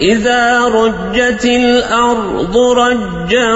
إذا رجت الأرض رجا